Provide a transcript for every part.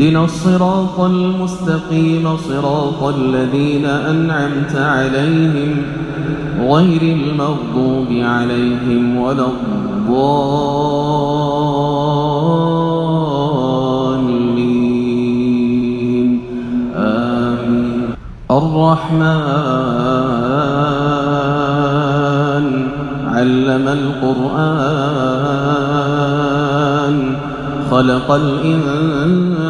اهدنا الصراط المستقيم صراط الذين أنعمت عليهم غير المغضوب عليهم ولا الضالين. آمين. الرحمن علم القرآن خلق الإنسان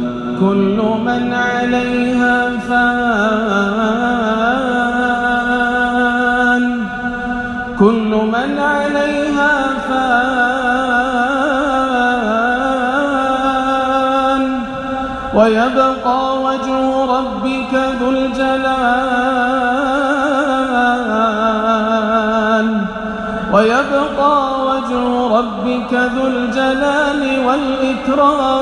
كل من عليها فان. كل من عليها فان. ويبقى وجه ربك ذو الجلال. ويبقى وجه ربك ذو الجلال والإكرام.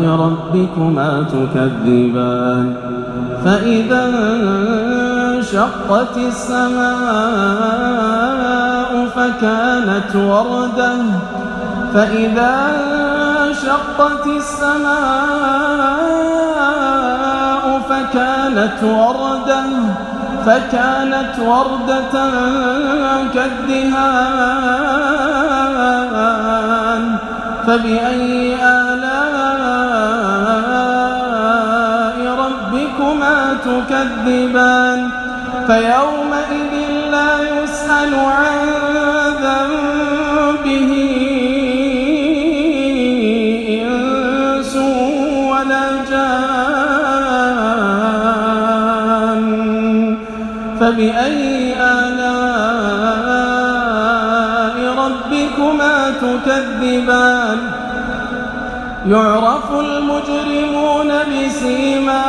ربكما تكذبان فإذا انشقت السماء فكانت وردة فإذا انشقت السماء فكانت وردة فكانت وردة كالدهان فبأي آلاء تكذبان فيومئذ لا يسأل عن ذنبه إنس ولا جان فبأي آلاء ربكما تكذبان يعرف المجرمون بسيماهم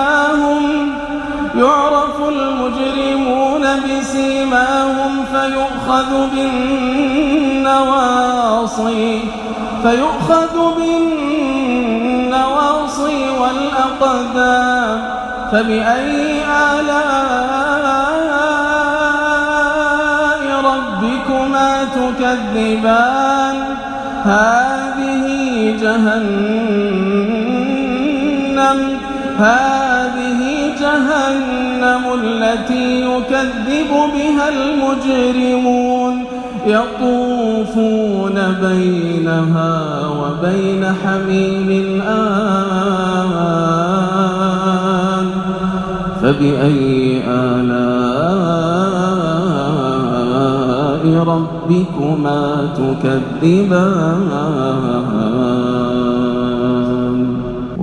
بسيماهم فيؤخذ بالنواصي فيؤخذ بالنواصي والأقدام فبأي آلاء ربكما تكذبان؟ هذه جهنم هذه جهنم التي يكذب بها المجرمون يطوفون بينها وبين حميم الآن فبأي آلاء ربكما تكذبان؟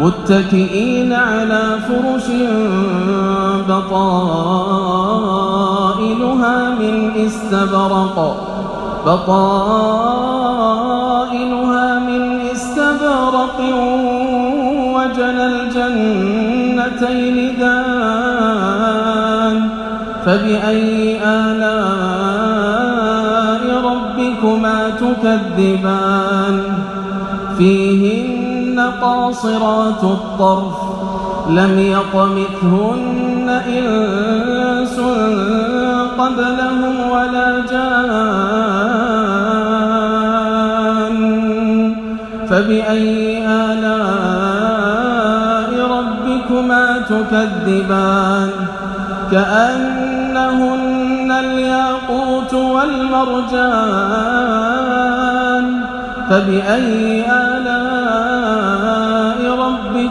متكئين على فرش بطائلها من استبرق. بطائلها من استبرق وجنى الجنتين دان. فبأي آلاء ربكما تكذبان؟ فيهن قاصرات الطرف لم يطمثهن إنس قبلهم ولا جان. فبأي آلاء ربكما تكذبان؟ كأنهن الياقوت والمرجان. فبأي آلاء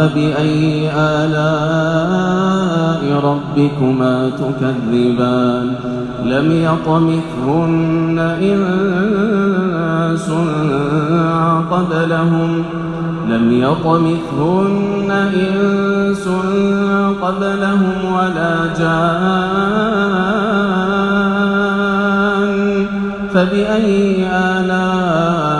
فبأي آلاء ربكما تكذبان؟ لم يطمثهن إنس قبلهم. لم يطمثهن إنس قبلهم ولا جان. فبأي آلاء